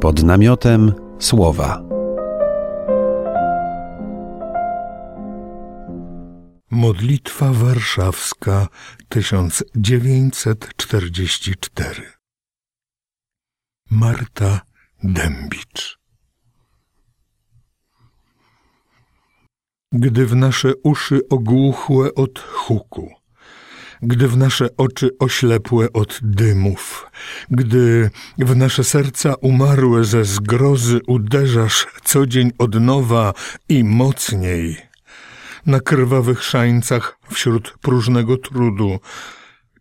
pod namiotem słowa. Modlitwa Warszawska 1944 Marta Dębicz Gdy w nasze uszy ogłuchłe od huku gdy w nasze oczy oślepłe od dymów, gdy w nasze serca umarłe ze zgrozy uderzasz co dzień od nowa i mocniej. Na krwawych szańcach wśród próżnego trudu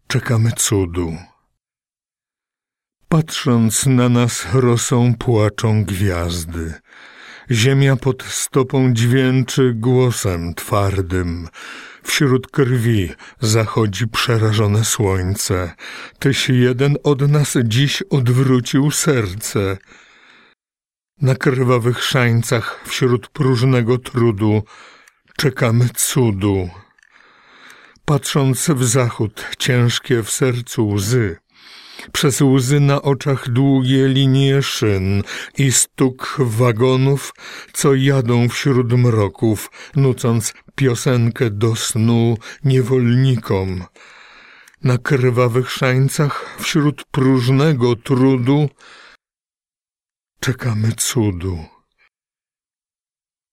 czekamy cudu. Patrząc na nas rosą płaczą gwiazdy. Ziemia pod stopą dźwięczy głosem twardym. Wśród krwi zachodzi przerażone słońce. Tyś jeden od nas dziś odwrócił serce. Na krwawych szańcach wśród próżnego trudu czekamy cudu. Patrząc w zachód, ciężkie w sercu łzy, przez łzy na oczach długie linie szyn i stuk wagonów, co jadą wśród mroków, nucąc piosenkę do snu niewolnikom. Na krwawych szańcach wśród próżnego trudu czekamy cudu.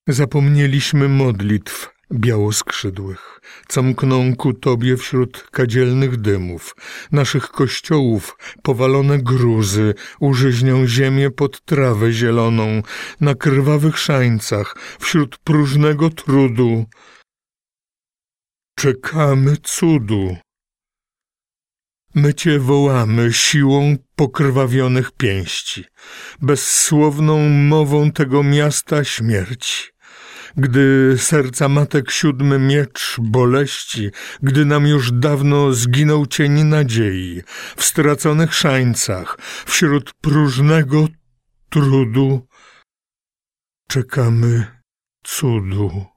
Zapomnieliśmy modlitw, białoskrzydłych, co mkną ku Tobie wśród kadzielnych dymów, naszych kościołów powalone gruzy użyźnią ziemię pod trawę zieloną, na krwawych szańcach, wśród próżnego trudu. Czekamy cudu. My Cię wołamy siłą pokrwawionych pięści, bezsłowną mową tego miasta śmierci gdy serca matek siódmy miecz boleści, gdy nam już dawno zginął cień nadziei, w straconych szańcach, wśród próżnego trudu, czekamy cudu.